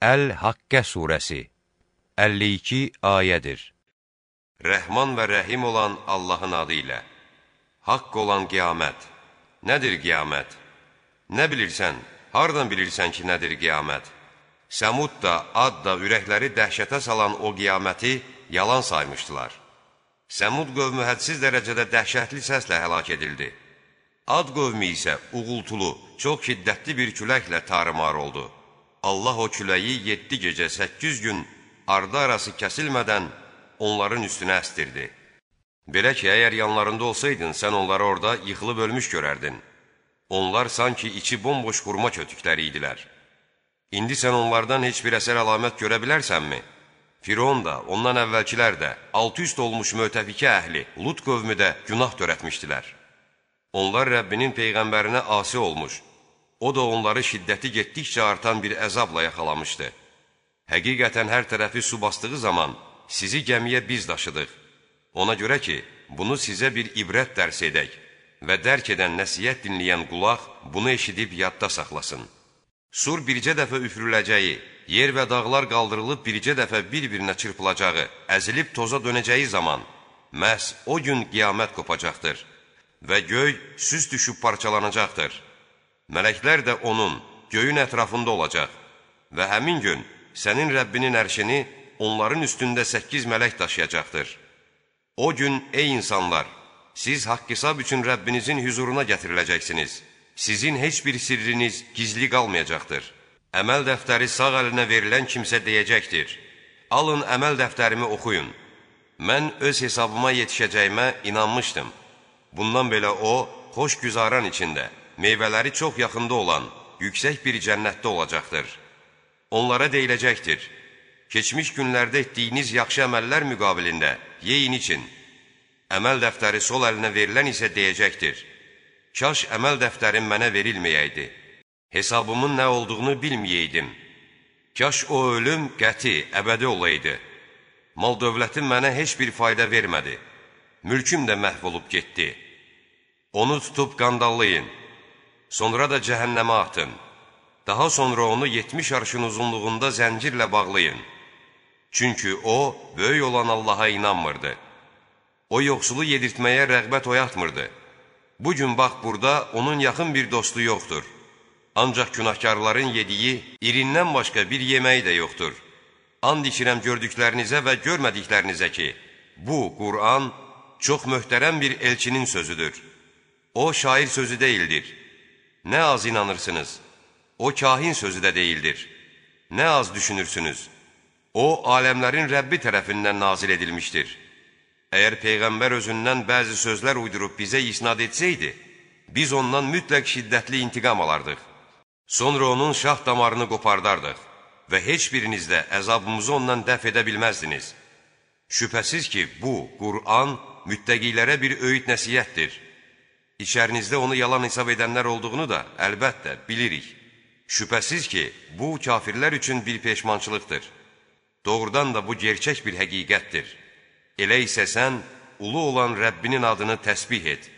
Əl-Haqqə surəsi 52 ayədir. Rəhman və rəhim olan Allahın adı ilə. Haqq olan qiyamət. Nədir qiyamət? Nə bilirsən, hardan bilirsən ki, nədir qiyamət? Səmud da, ad da ürəkləri dəhşətə salan o qiyaməti yalan saymışdılar. Səmud qövmü hədsiz dərəcədə dəhşətli səslə həlak edildi. Ad qövmü isə uğultulu, çox şiddətli bir küləklə tarımar oldu. Allah o küləyi 7 gecə 8 gün ardı arası kəsilmədən onların üstünə əstirdi. Belə ki, əgər yanlarında olsaydın, sən onları orada yıxılıb ölmüş görərdin. Onlar sanki içi bomboş qurma kötükləri idilər. İndi sən onlardan heç bir əsər əlamət görə bilərsənmi? Firon da, ondan əvvəlkilər də, alt üst olmuş mötəfikə əhli, Lut qövmü də günah törətmişdilər. Onlar Rəbbinin Peyğəmbərinə asi olmuş, O da onları şiddəti getdikcə artan bir əzabla yaxalamışdı. Həqiqətən hər tərəfi su basdığı zaman sizi gəmiyə biz daşıdıq. Ona görə ki, bunu sizə bir ibrət dərs edək və dərk edən nəsiyyət dinləyən qulaq bunu eşidib yadda saxlasın. Sur bircə dəfə üfürüləcəyi, yer və dağlar qaldırılıb bircə dəfə bir-birinə çırpılacağı, əzilib toza dönəcəyi zaman məhz o gün qiyamət qopacaqdır və göy süz düşüb parçalanacaqdır. Mələklər də onun, göyün ətrafında olacaq və həmin gün sənin Rəbbinin ərşini onların üstündə səkkiz mələk daşıyacaqdır. O gün, ey insanlar, siz haqq hesab üçün Rəbbinizin hüzuruna gətiriləcəksiniz. Sizin heç bir sirriniz gizli qalmayacaqdır. Əməl dəftəri sağ əlinə verilən kimsə deyəcəkdir. Alın əməl dəftərimi oxuyun. Mən öz hesabıma yetişəcəyimə inanmışdım. Bundan belə o, xoş güzaran içində, meyvələri çox yaxında olan, yüksək bir cənnətdə olacaqdır. Onlara deyiləcəkdir, keçmiş günlərdə etdiyiniz yaxşı əməllər müqabilində yeyin için. Əməl dəftəri sol əlinə verilən isə deyəcəkdir, kaş əməl dəftərim mənə verilməyəydi, hesabımın nə olduğunu bilməyəydim. Kaş o ölüm qəti, əbədi olaydı. Mal dövlətim mənə heç bir fayda vermədi. Mülküm də məhv olub getdi. Onu tutub qandallayın. Sonra da cəhənnəmə atın. Daha sonra onu 70 arşın uzunluğunda zəncirlə bağlayın. Çünki o, böyük olan Allaha inanmırdı. O, yoxsulu yedirtməyə rəğbət oyatmırdı. Bu gün bax burada onun yaxın bir dostu yoxdur. Ancaq günahkarların yediyi irindən başqa bir yeməyi də yoxdur. And içirəm gördüklərinizə və görmədiklərinizə ki, bu, Qur'an çox möhtərəm bir elçinin sözüdür. O, şair sözü deyildir. Nə az inanırsınız, o kahin sözü də deyildir. Nə az düşünürsünüz, o aləmlərin Rəbbi tərəfindən nazil edilmişdir. Əgər Peyğəmbər özündən bəzi sözlər uydurub bizə isnad etsəydi, biz ondan mütləq şiddətli intiqam alardıq. Sonra onun şah damarını qopardardıq və heç biriniz də əzabımızı ondan dəf edə bilməzdiniz. Şübhəsiz ki, bu, Qur'an müttəqilərə bir öyüd nəsiyyətdir. İçərinizdə onu yalan hesab edənlər olduğunu da əlbəttə bilirik. Şübhəsiz ki, bu kafirlər üçün bir peşmançılıqdır. Doğrudan da bu gerçək bir həqiqətdir. Elə isə sən ulu olan Rəbbinin adını təsbih et.